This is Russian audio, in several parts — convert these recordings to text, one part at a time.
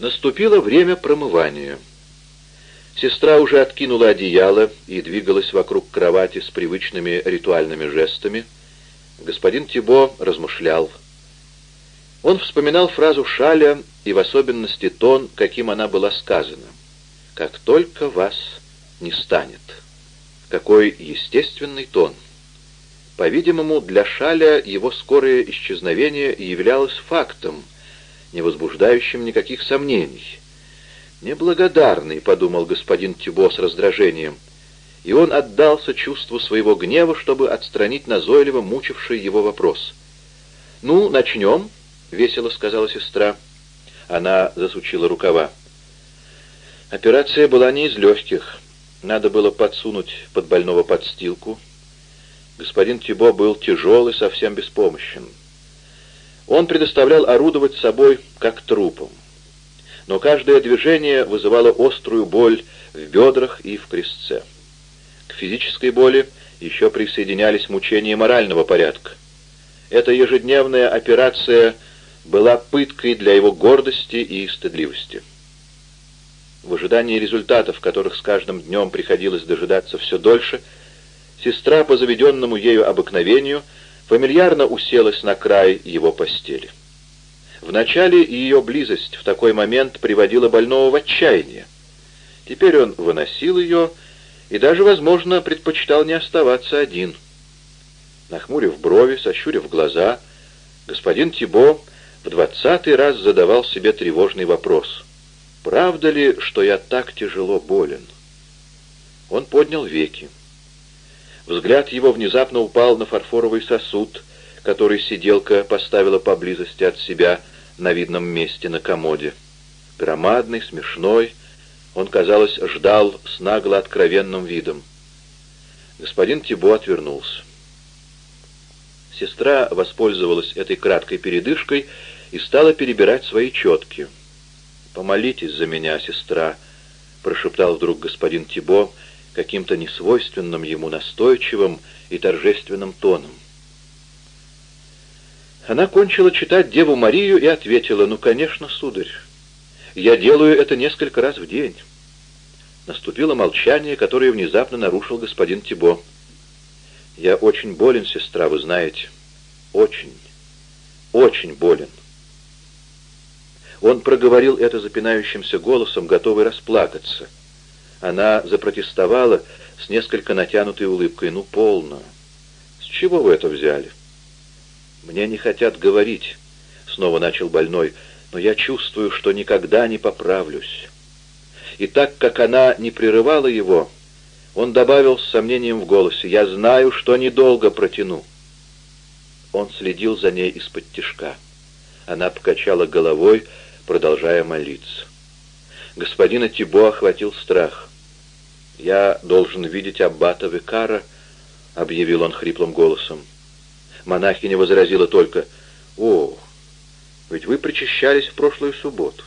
Наступило время промывания. Сестра уже откинула одеяло и двигалась вокруг кровати с привычными ритуальными жестами. Господин Тибо размышлял. Он вспоминал фразу Шаля и в особенности тон, каким она была сказана. «Как только вас не станет». Какой естественный тон. По-видимому, для Шаля его скорое исчезновение являлось фактом, не возбуждающим никаких сомнений. «Неблагодарный», — подумал господин Тюбо с раздражением, и он отдался чувству своего гнева, чтобы отстранить назойливо мучивший его вопрос. «Ну, начнем», — весело сказала сестра. Она засучила рукава. Операция была не из легких. Надо было подсунуть под больного подстилку. Господин Тибо был тяжелый, совсем беспомощен. Он предоставлял орудовать собой как трупом. Но каждое движение вызывало острую боль в бедрах и в крестце. К физической боли еще присоединялись мучения морального порядка. Эта ежедневная операция была пыткой для его гордости и стыдливости. В ожидании результатов, которых с каждым днем приходилось дожидаться все дольше, сестра по заведенному ею обыкновению – фамильярно уселась на край его постели. Вначале ее близость в такой момент приводила больного в отчаяние. Теперь он выносил ее и даже, возможно, предпочитал не оставаться один. Нахмурив брови, сощурив глаза, господин Тибо в двадцатый раз задавал себе тревожный вопрос. «Правда ли, что я так тяжело болен?» Он поднял веки. Взгляд его внезапно упал на фарфоровый сосуд, который сиделка поставила поблизости от себя на видном месте на комоде. Громадный, смешной, он, казалось, ждал с нагло откровенным видом. Господин Тибо отвернулся. Сестра воспользовалась этой краткой передышкой и стала перебирать свои четки. «Помолитесь за меня, сестра», — прошептал вдруг господин Тибо, — каким-то несвойственным ему настойчивым и торжественным тоном. Она кончила читать Деву Марию и ответила, «Ну, конечно, сударь, я делаю это несколько раз в день». Наступило молчание, которое внезапно нарушил господин Тибо. «Я очень болен, сестра, вы знаете. Очень, очень болен». Он проговорил это запинающимся голосом, готовый расплакаться — она запротестовала с несколько натянутой улыбкой. «Ну, полно. С чего вы это взяли?» «Мне не хотят говорить», — снова начал больной, «но я чувствую, что никогда не поправлюсь». И так как она не прерывала его, он добавил с сомнением в голосе, «Я знаю, что недолго протяну». Он следил за ней из-под тишка. Она покачала головой, продолжая молиться. Господина Тибо охватил страх. «Я должен видеть аббата Викара», — объявил он хриплым голосом. Монахиня возразила только, «О, ведь вы причащались в прошлую субботу.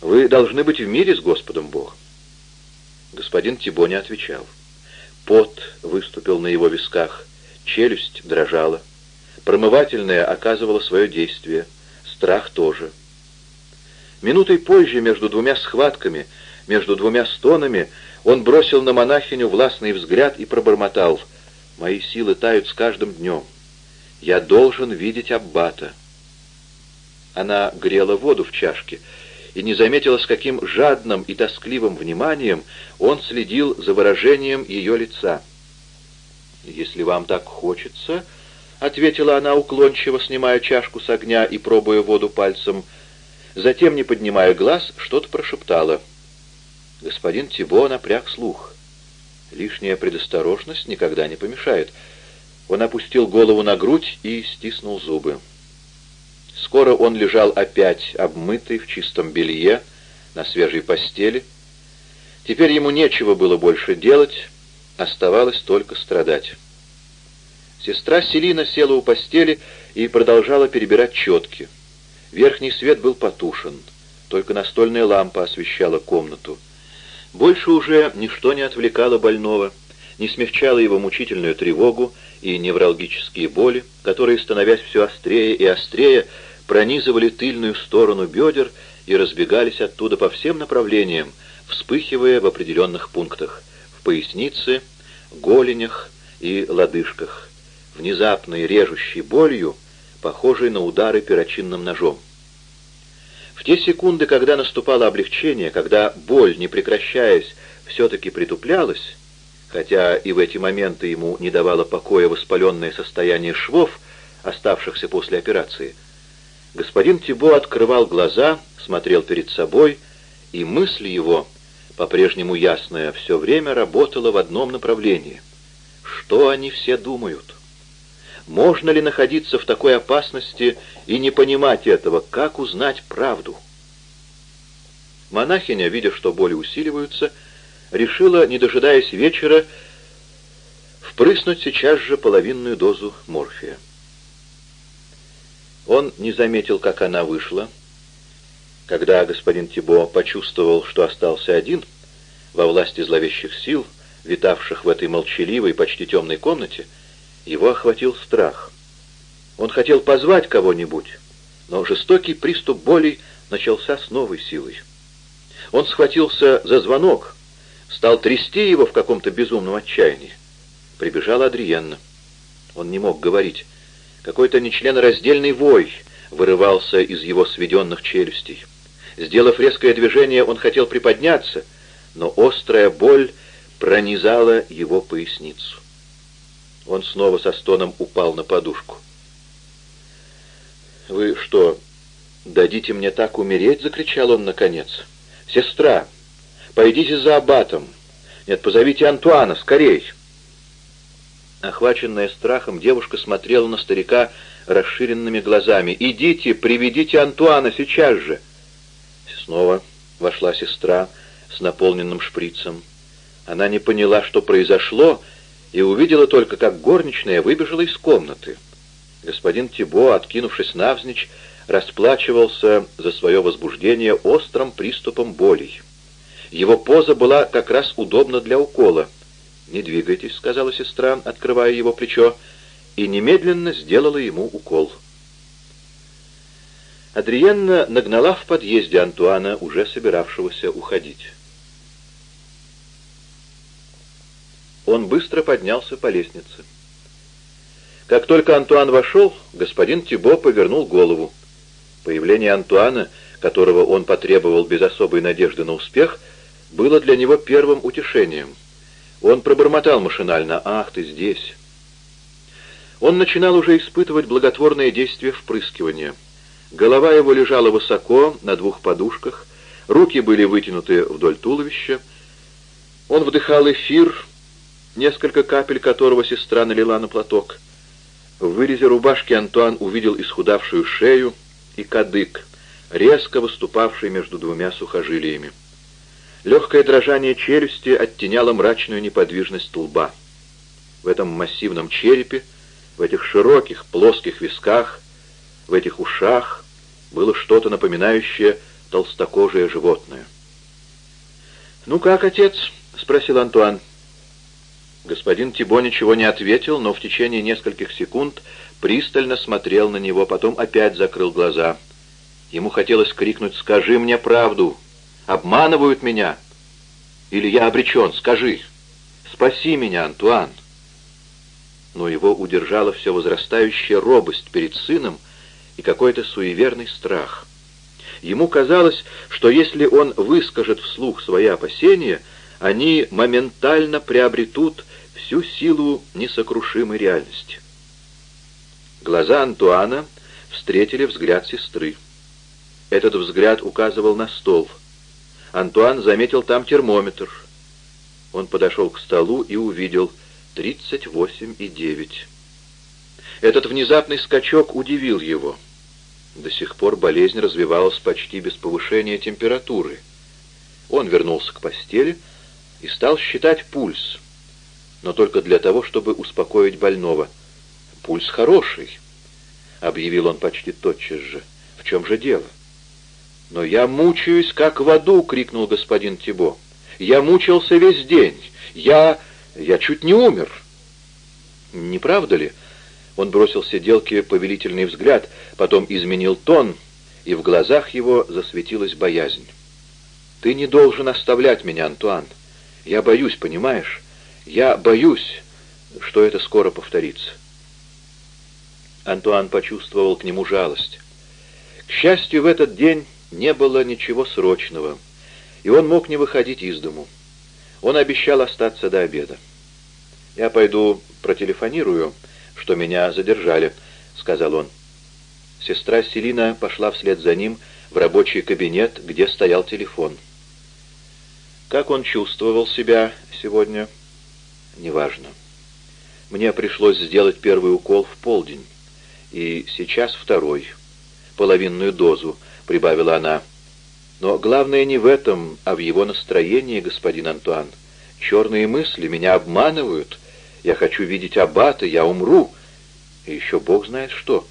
Вы должны быть в мире с Господом Богом». Господин Тибо не отвечал. Пот выступил на его висках, челюсть дрожала. Промывательное оказывало свое действие, страх тоже. Минутой позже, между двумя схватками, между двумя стонами, он бросил на монахиню властный взгляд и пробормотал. «Мои силы тают с каждым днем. Я должен видеть Аббата». Она грела воду в чашке и не заметила, с каким жадным и тоскливым вниманием он следил за выражением ее лица. «Если вам так хочется...» — ответила она уклончиво, снимая чашку с огня и пробуя воду пальцем. Затем, не поднимая глаз, что-то прошептала — Господин Тибо напряг слух. Лишняя предосторожность никогда не помешает. Он опустил голову на грудь и стиснул зубы. Скоро он лежал опять обмытый в чистом белье на свежей постели. Теперь ему нечего было больше делать, оставалось только страдать. Сестра Селина села у постели и продолжала перебирать четки. Верхний свет был потушен, только настольная лампа освещала комнату. Больше уже ничто не отвлекало больного, не смягчало его мучительную тревогу и невралгические боли, которые, становясь все острее и острее, пронизывали тыльную сторону бедер и разбегались оттуда по всем направлениям, вспыхивая в определенных пунктах — в пояснице, голенях и лодыжках, внезапной режущей болью, похожей на удары перочинным ножом. В те секунды, когда наступало облегчение, когда боль, не прекращаясь, все-таки притуплялась, хотя и в эти моменты ему не давало покоя воспаленное состояние швов, оставшихся после операции, господин Тибо открывал глаза, смотрел перед собой, и мысль его, по-прежнему ясная, все время работала в одном направлении. Что они все думают? Можно ли находиться в такой опасности и не понимать этого? Как узнать правду? Монахиня, видя, что боли усиливаются, решила, не дожидаясь вечера, впрыснуть сейчас же половинную дозу морфия. Он не заметил, как она вышла. Когда господин Тибо почувствовал, что остался один, во власти зловещих сил, витавших в этой молчаливой, почти темной комнате, его охватил страх. Он хотел позвать кого-нибудь, но жестокий приступ боли начался с новой силой. Он схватился за звонок, стал трясти его в каком-то безумном отчаянии. Прибежала Адриенна. Он не мог говорить. Какой-то нечленораздельный вой вырывался из его сведенных челюстей. Сделав резкое движение, он хотел приподняться, но острая боль пронизала его поясницу. Он снова со стоном упал на подушку. «Вы что, дадите мне так умереть?» — закричал он наконец. «Сестра, пойдите за аббатом. Нет, позовите Антуана, скорей!» Охваченная страхом, девушка смотрела на старика расширенными глазами. «Идите, приведите Антуана сейчас же!» Снова вошла сестра с наполненным шприцем. Она не поняла, что произошло, и увидела только, как горничная выбежала из комнаты. Господин Тибо, откинувшись навзничь, расплачивался за свое возбуждение острым приступом болей. Его поза была как раз удобна для укола — «Не двигайтесь», — сказала сестра, открывая его плечо, и немедленно сделала ему укол. Адриенна нагнала в подъезде Антуана, уже собиравшегося уходить. Он быстро поднялся по лестнице. Как только Антуан вошел, господин Тибо повернул голову. Появление Антуана, которого он потребовал без особой надежды на успех, было для него первым утешением — он пробормотал машинально «Ах, ты здесь!». Он начинал уже испытывать благотворное действие впрыскивания. Голова его лежала высоко, на двух подушках, руки были вытянуты вдоль туловища. Он вдыхал эфир, несколько капель которого сестра налила на платок. В вырезе рубашки Антуан увидел исхудавшую шею и кадык, резко выступавший между двумя сухожилиями. Легкое дрожание челюсти оттеняло мрачную неподвижность лба. В этом массивном черепе, в этих широких плоских висках, в этих ушах было что-то напоминающее толстокожее животное. «Ну как, отец?» — спросил Антуан. Господин Тибо ничего не ответил, но в течение нескольких секунд пристально смотрел на него, потом опять закрыл глаза. Ему хотелось крикнуть «Скажи мне правду!» Обманывают меня? Или я обречен? Скажи. Спаси меня, Антуан. Но его удержала все возрастающая робость перед сыном и какой-то суеверный страх. Ему казалось, что если он выскажет вслух свои опасения, они моментально приобретут всю силу несокрушимой реальности. Глаза Антуана встретили взгляд сестры. Этот взгляд указывал на стол — Антуан заметил там термометр. Он подошел к столу и увидел 38,9. Этот внезапный скачок удивил его. До сих пор болезнь развивалась почти без повышения температуры. Он вернулся к постели и стал считать пульс, но только для того, чтобы успокоить больного. «Пульс хороший», — объявил он почти тотчас же. «В чем же дело?» «Но я мучаюсь, как в аду!» — крикнул господин Тибо. «Я мучился весь день. Я... я чуть не умер». «Не правда ли?» Он бросил сиделке повелительный взгляд, потом изменил тон и в глазах его засветилась боязнь. «Ты не должен оставлять меня, Антуан. Я боюсь, понимаешь? Я боюсь, что это скоро повторится». Антуан почувствовал к нему жалость. К счастью, в этот день не было ничего срочного, и он мог не выходить из дому. Он обещал остаться до обеда. «Я пойду протелефонирую, что меня задержали», — сказал он. Сестра Селина пошла вслед за ним в рабочий кабинет, где стоял телефон. Как он чувствовал себя сегодня? Неважно. Мне пришлось сделать первый укол в полдень, и сейчас второй, половинную дозу, прибавила она. Но главное не в этом, а в его настроении, господин Антуан. Черные мысли меня обманывают. Я хочу видеть аббата, я умру. И еще Бог знает что.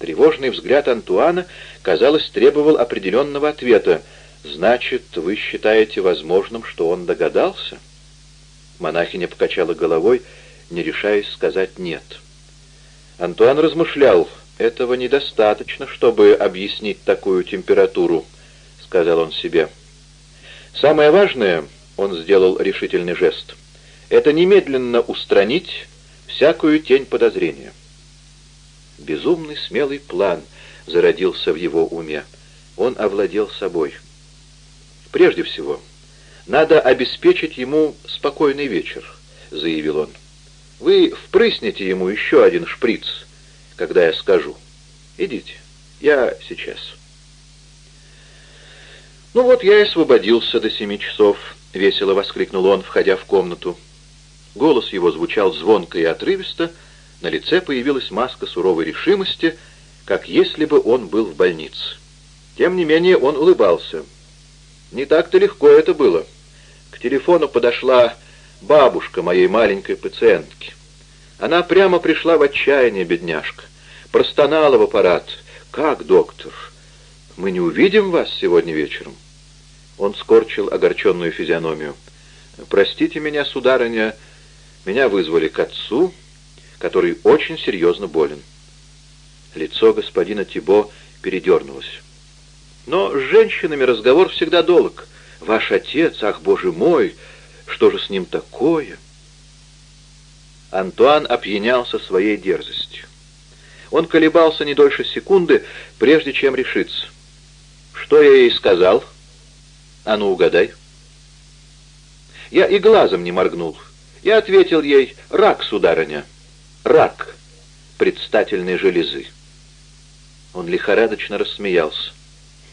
Тревожный взгляд Антуана, казалось, требовал определенного ответа. «Значит, вы считаете возможным, что он догадался?» Монахиня покачала головой, не решаясь сказать «нет». Антуан размышлял. «Этого недостаточно, чтобы объяснить такую температуру», — сказал он себе. «Самое важное, — он сделал решительный жест, — это немедленно устранить всякую тень подозрения». Безумный смелый план зародился в его уме. Он овладел собой. «Прежде всего, надо обеспечить ему спокойный вечер», — заявил он. «Вы впрыснете ему еще один шприц, когда я скажу. Идите, я сейчас». «Ну вот я и освободился до семи часов», — весело воскликнул он, входя в комнату. Голос его звучал звонко и отрывисто, — на лице появилась маска суровой решимости, как если бы он был в больнице. Тем не менее он улыбался. Не так-то легко это было. К телефону подошла бабушка моей маленькой пациентки. Она прямо пришла в отчаяние, бедняжка. Простонала в аппарат. «Как, доктор? Мы не увидим вас сегодня вечером?» Он скорчил огорченную физиономию. «Простите меня, сударыня, меня вызвали к отцу, который очень серьезно болен. Лицо господина Тибо передернулось. Но с женщинами разговор всегда долг. Ваш отец, ах, боже мой, что же с ним такое? Антуан опьянялся своей дерзостью. Он колебался не дольше секунды, прежде чем решиться. Что я ей сказал? А ну, угадай. Я и глазом не моргнул. Я ответил ей, рак, сударыня рак предстательной железы. Он лихорадочно рассмеялся.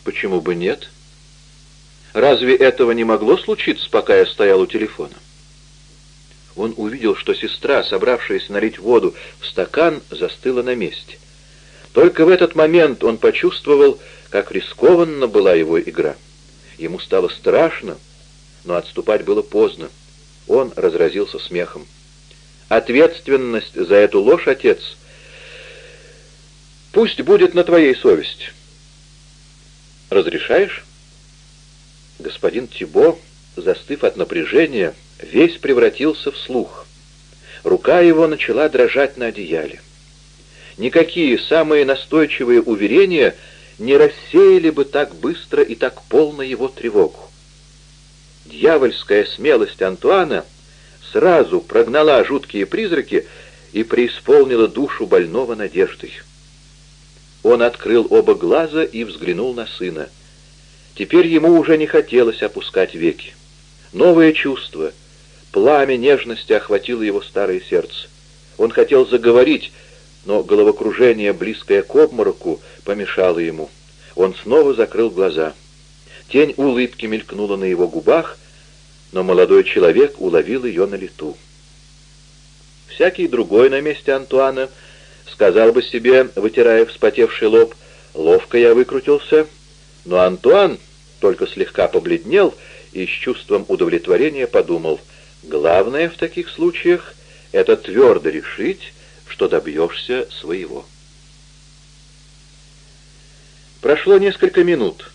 Почему бы нет? Разве этого не могло случиться, пока я стоял у телефона? Он увидел, что сестра, собравшаяся налить воду в стакан, застыла на месте. Только в этот момент он почувствовал, как рискованна была его игра. Ему стало страшно, но отступать было поздно. Он разразился смехом. Ответственность за эту ложь, отец, пусть будет на твоей совести. Разрешаешь? Господин Тибо, застыв от напряжения, весь превратился в слух. Рука его начала дрожать на одеяле. Никакие самые настойчивые уверения не рассеяли бы так быстро и так полно его тревогу. Дьявольская смелость Антуана — сразу прогнала жуткие призраки и преисполнила душу больного надеждой. Он открыл оба глаза и взглянул на сына. Теперь ему уже не хотелось опускать веки. Новое чувство, пламя нежности охватило его старое сердце. Он хотел заговорить, но головокружение, близкое к обмороку, помешало ему. Он снова закрыл глаза. Тень улыбки мелькнула на его губах, но молодой человек уловил ее на лету. Всякий другой на месте Антуана сказал бы себе, вытирая вспотевший лоб, «Ловко я выкрутился», но Антуан только слегка побледнел и с чувством удовлетворения подумал, «Главное в таких случаях — это твердо решить, что добьешься своего». Прошло несколько минут.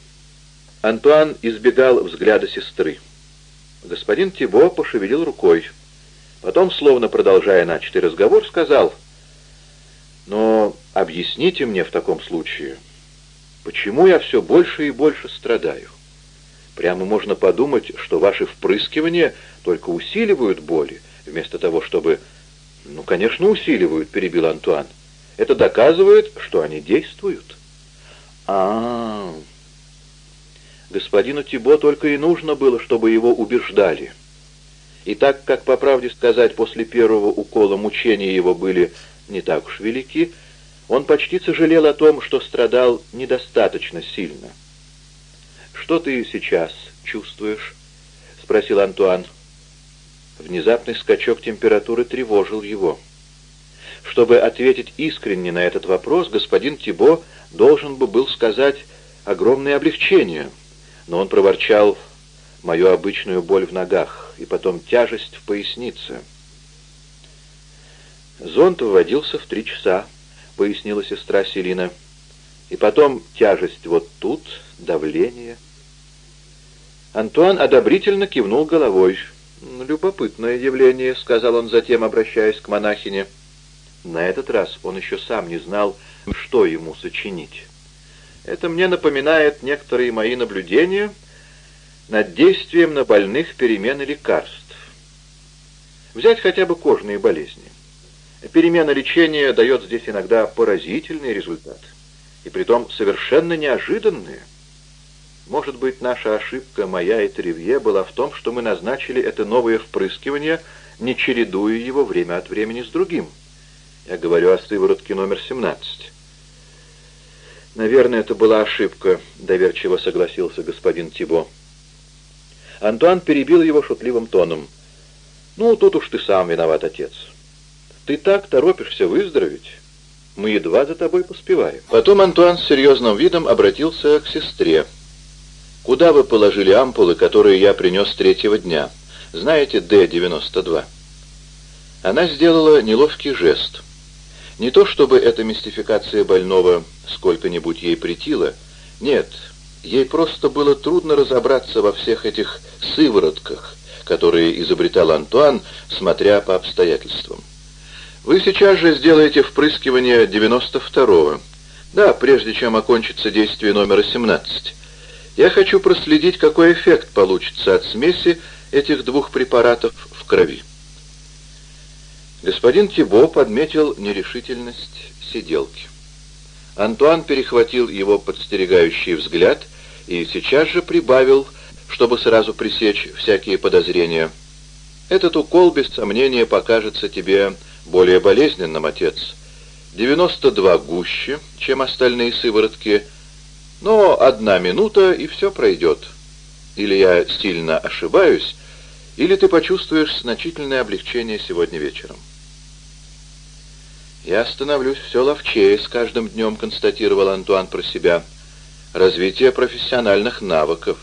Антуан избегал взгляда сестры. Господин Тибо пошевелил рукой. Потом, словно продолжая начатый разговор, сказал, «Но объясните мне в таком случае, Почему я все больше и больше страдаю? Прямо можно подумать, что ваши впрыскивания только усиливают боли, вместо того, чтобы... Ну, конечно, усиливают, перебил Антуан. Это доказывает, что они действуют. А, -а, -а. господину Тибо только и нужно было, чтобы его убеждали. И так как, по правде сказать, после первого укола мучения его были не так уж велики, он почти сожалел о том, что страдал недостаточно сильно. «Что ты сейчас чувствуешь?» — спросил Антуан. Внезапный скачок температуры тревожил его. Чтобы ответить искренне на этот вопрос, господин Тибо должен бы был сказать огромное облегчение, но он проворчал мою обычную боль в ногах и потом тяжесть в пояснице. Зонт вводился в три часа, пояснила сестра Селина. И потом тяжесть вот тут, давление. Антуан одобрительно кивнул головой. «Любопытное явление», — сказал он затем, обращаясь к монахине. На этот раз он еще сам не знал, что ему сочинить. «Это мне напоминает некоторые мои наблюдения над действием на больных перемены лекарств. Взять хотя бы кожные болезни. Перемена лечения дает здесь иногда поразительные результаты, и притом совершенно неожиданные. Может быть, наша ошибка, моя и Тревье, была в том, что мы назначили это новое впрыскивание, не чередуя его время от времени с другим. Я говорю о сыворотке номер 17. «Наверное, это была ошибка», — доверчиво согласился господин Тибо. Антуан перебил его шутливым тоном. «Ну, тут уж ты сам виноват, отец. Ты так торопишься выздороветь. Мы едва за тобой поспеваем». Потом Антуан с серьезным видом обратился к сестре. «Куда вы положили ампулы, которые я принес третьего дня? Знаете, Д-92?» Она сделала неловкий жест. Не то чтобы эта мистификация больного сколько-нибудь ей претила, нет, ей просто было трудно разобраться во всех этих сыворотках, которые изобретал Антуан, смотря по обстоятельствам. «Вы сейчас же сделаете впрыскивание 92-го. Да, прежде чем окончится действие номера 17. Я хочу проследить, какой эффект получится от смеси этих двух препаратов в крови. Господин Тибо подметил нерешительность сиделки. Антуан перехватил его подстерегающий взгляд и сейчас же прибавил, чтобы сразу пресечь всякие подозрения. «Этот укол, без сомнения, покажется тебе более болезненным, отец. 92 гуще, чем остальные сыворотки, но одна минута, и все пройдет. Или я сильно ошибаюсь, или ты почувствуешь значительное облегчение сегодня вечером. «Я становлюсь все ловчее с каждым днем», — констатировал Антуан про себя. «Развитие профессиональных навыков».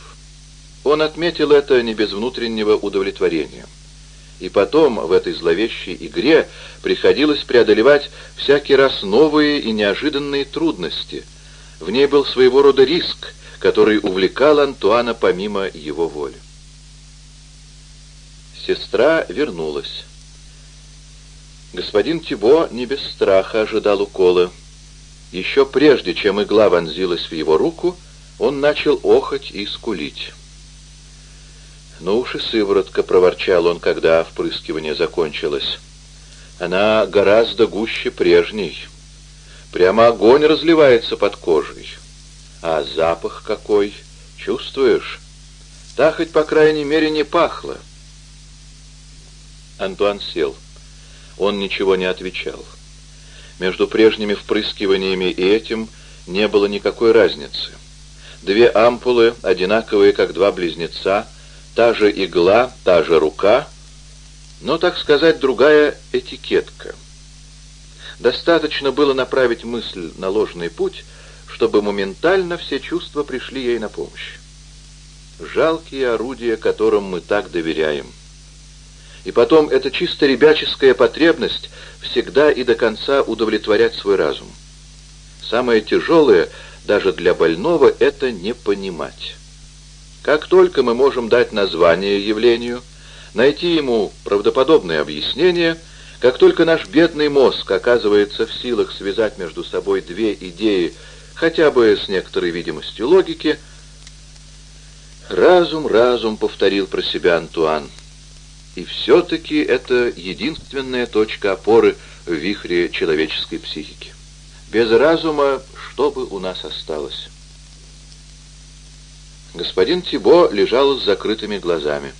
Он отметил это не без внутреннего удовлетворения. И потом в этой зловещей игре приходилось преодолевать всякий раз новые и неожиданные трудности — в ней был своего рода риск, который увлекал Антуана помимо его воли. Сестра вернулась. Господин Тибо не без страха ожидал укола. Еще прежде, чем игла вонзилась в его руку, он начал охоть и скулить. «Ну уж и сыворотка», — проворчал он, когда впрыскивание закончилось. «Она гораздо гуще прежней». Прямо огонь разливается под кожей. А запах какой, чувствуешь? Та хоть, по крайней мере, не пахло. Антуан сел. Он ничего не отвечал. Между прежними впрыскиваниями и этим не было никакой разницы. Две ампулы, одинаковые, как два близнеца, та же игла, та же рука, но, так сказать, другая этикетка — Достаточно было направить мысль на ложный путь, чтобы моментально все чувства пришли ей на помощь. Жалкие орудия, которым мы так доверяем. И потом, это чисто ребяческая потребность всегда и до конца удовлетворять свой разум. Самое тяжелое, даже для больного, это не понимать. Как только мы можем дать название явлению, найти ему правдоподобное объяснение – как только наш бедный мозг оказывается в силах связать между собой две идеи, хотя бы с некоторой видимостью логики. «Разум, разум», — повторил про себя Антуан. И все-таки это единственная точка опоры в вихре человеческой психики. Без разума что бы у нас осталось? Господин Тибо лежал с закрытыми глазами.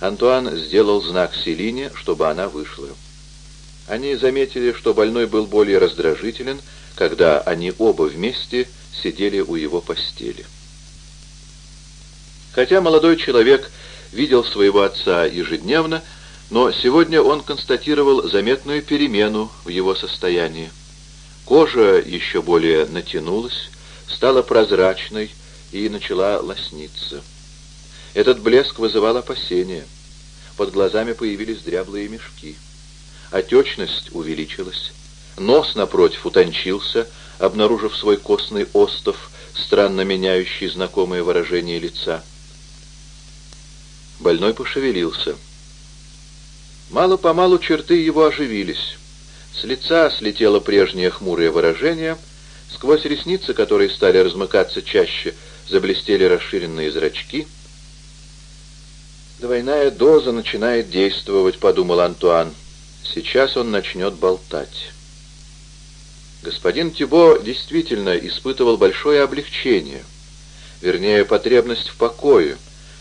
Антуан сделал знак Селине, чтобы она вышла. Они заметили, что больной был более раздражителен, когда они оба вместе сидели у его постели. Хотя молодой человек видел своего отца ежедневно, но сегодня он констатировал заметную перемену в его состоянии. Кожа еще более натянулась, стала прозрачной и начала лосниться. Этот блеск вызывал опасения. Под глазами появились дряблые мешки. Отечность увеличилась. Нос, напротив, утончился, обнаружив свой костный остов, странно меняющий знакомое выражение лица. Больной пошевелился. Мало-помалу черты его оживились. С лица слетело прежнее хмурое выражение, сквозь ресницы, которые стали размыкаться чаще, заблестели расширенные зрачки. «Двойная доза начинает действовать», — подумал Антуан. «Сейчас он начнет болтать». Господин Тибо действительно испытывал большое облегчение, вернее, потребность в покое,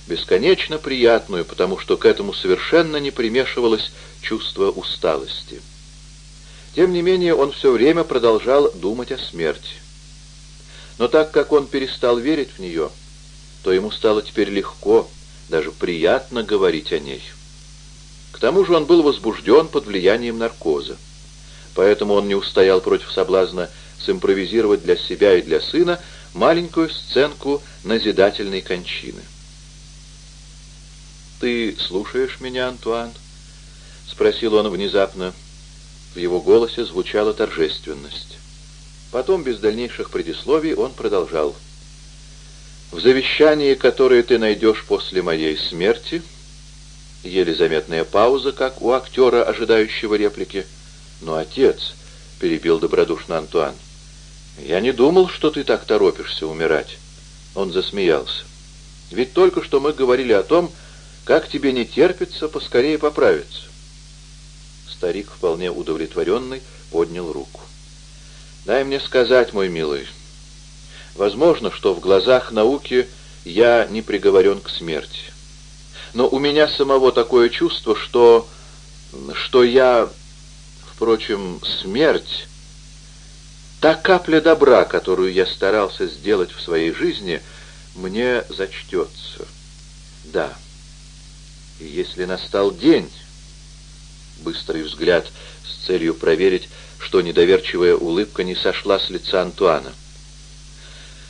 бесконечно приятную, потому что к этому совершенно не примешивалось чувство усталости. Тем не менее, он все время продолжал думать о смерти. Но так как он перестал верить в нее, то ему стало теперь легко, даже приятно говорить о ней. К тому же он был возбужден под влиянием наркоза. Поэтому он не устоял против соблазна симпровизировать для себя и для сына маленькую сценку назидательной кончины. «Ты слушаешь меня, Антуан?» — спросил он внезапно. В его голосе звучала торжественность. Потом, без дальнейших предисловий, он продолжал. «В завещании, которое ты найдешь после моей смерти...» Еле заметная пауза, как у актера, ожидающего реплики. «Но, отец...» — перебил добродушно Антуан. «Я не думал, что ты так торопишься умирать». Он засмеялся. «Ведь только что мы говорили о том, как тебе не терпится поскорее поправиться?» Старик, вполне удовлетворенный, поднял руку. «Дай мне сказать, мой милый, возможно, что в глазах науки я не приговорен к смерти. Но у меня самого такое чувство, что... что я... Впрочем, смерть... Та капля добра, которую я старался сделать в своей жизни, мне зачтется. Да». Если настал день... Быстрый взгляд с целью проверить, что недоверчивая улыбка не сошла с лица Антуана.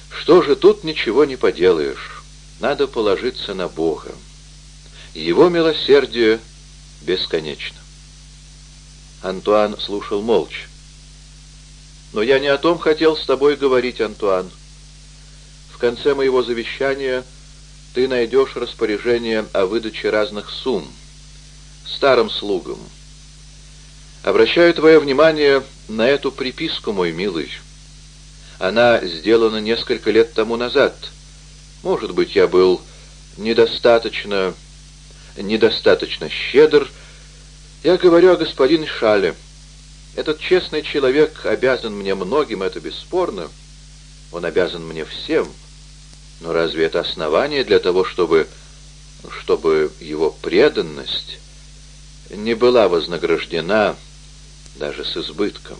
Что же, тут ничего не поделаешь. Надо положиться на Бога. Его милосердие бесконечно. Антуан слушал молча. «Но я не о том хотел с тобой говорить, Антуан. В конце моего завещания ты найдешь распоряжение о выдаче разных сумм старым слугам. Обращаю твое внимание на эту приписку, мой милый. Она сделана несколько лет тому назад. Может быть, я был недостаточно... недостаточно щедр. Я говорю о господине Шале. Этот честный человек обязан мне многим, это бесспорно. Он обязан мне всем. — но разве это основание для того, чтобы, чтобы его преданность не была вознаграждена даже с избытком?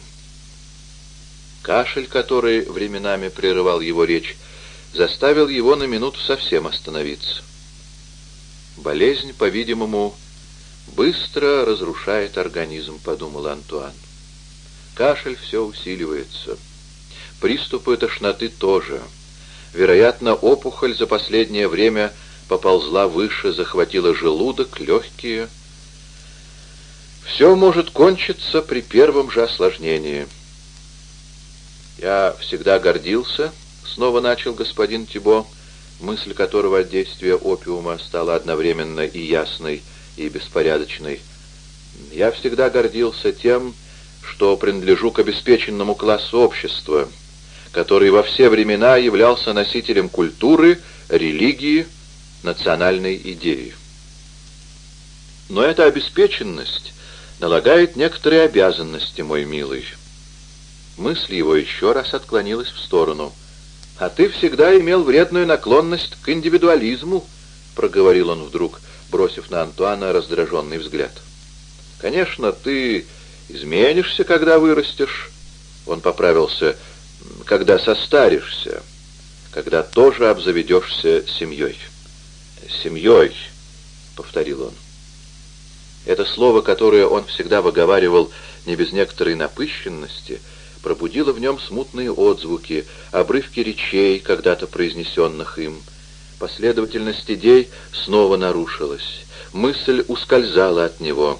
Кашель, который временами прерывал его речь, заставил его на минуту совсем остановиться. Болезнь, по-видимому, быстро разрушает организм, подумал Антуан. Кашель все усиливается. Приступы тошноты тоже. Вероятно, опухоль за последнее время поползла выше, захватила желудок, легкие. Все может кончиться при первом же осложнении. «Я всегда гордился», — снова начал господин Тибо, мысль которого от действия опиума стала одновременно и ясной, и беспорядочной. «Я всегда гордился тем, что принадлежу к обеспеченному классу общества» который во все времена являлся носителем культуры, религии, национальной идеи. Но эта обеспеченность налагает некоторые обязанности, мой милый. Мысль его еще раз отклонилась в сторону. «А ты всегда имел вредную наклонность к индивидуализму», — проговорил он вдруг, бросив на Антуана раздраженный взгляд. «Конечно, ты изменишься, когда вырастешь». Он поправился, «когда состаришься, когда тоже обзаведешься семьей». «Семьей», — повторил он. Это слово, которое он всегда выговаривал не без некоторой напыщенности, пробудило в нем смутные отзвуки, обрывки речей, когда-то произнесенных им. Последовательность идей снова нарушилась. Мысль ускользала от него.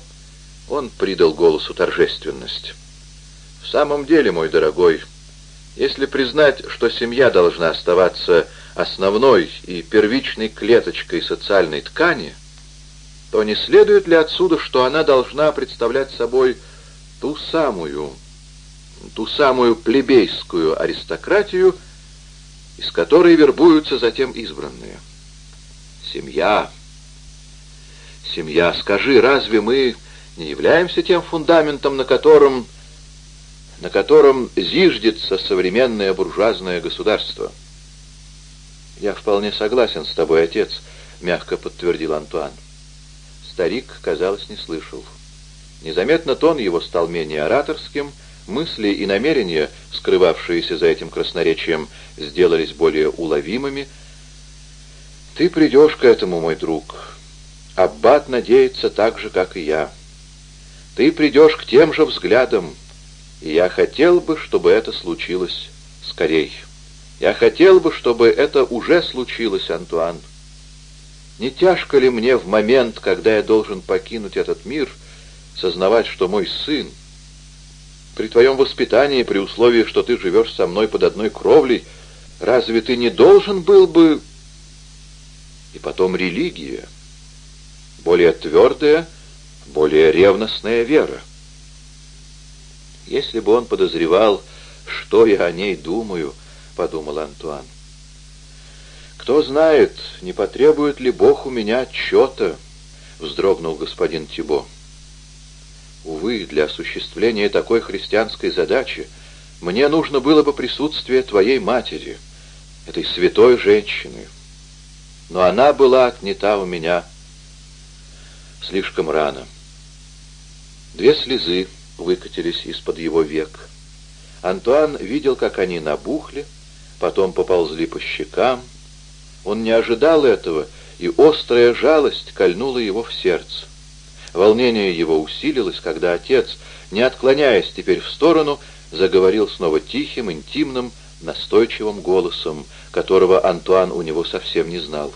Он придал голосу торжественность. «В самом деле, мой дорогой, если признать, что семья должна оставаться основной и первичной клеточкой социальной ткани, то не следует ли отсюда, что она должна представлять собой ту самую, ту самую плебейскую аристократию, из которой вербуются затем избранные? Семья. Семья, скажи, разве мы не являемся тем фундаментом, на котором, на котором зиждется современное буржуазное государство? «Я вполне согласен с тобой, отец», — мягко подтвердил Антуан. Старик, казалось, не слышал. Незаметно тон его стал менее ораторским, мысли и намерения, скрывавшиеся за этим красноречием, сделались более уловимыми. «Ты придешь к этому, мой друг. Аббат надеется так же, как и я. Ты придешь к тем же взглядам, и я хотел бы, чтобы это случилось скорей. Я хотел бы, чтобы это уже случилось, Антуан». Не тяжко ли мне в момент, когда я должен покинуть этот мир, сознавать, что мой сын, при твоем воспитании, при условии, что ты живешь со мной под одной кровлей, разве ты не должен был бы... И потом религия, более твердая, более ревностная вера. Если бы он подозревал, что я о ней думаю, — подумал Антуан. «Кто знает, не потребует ли Бог у меня отчета?» — вздрогнул господин Тибо. «Увы, для осуществления такой христианской задачи мне нужно было бы присутствие твоей матери, этой святой женщины. Но она была отнята у меня слишком рано. Две слезы выкатились из-под его век. Антуан видел, как они набухли, потом поползли по щекам, он не ожидал этого, и острая жалость кольнула его в сердце. Волнение его усилилось, когда отец, не отклоняясь теперь в сторону, заговорил снова тихим, интимным, настойчивым голосом, которого Антуан у него совсем не знал.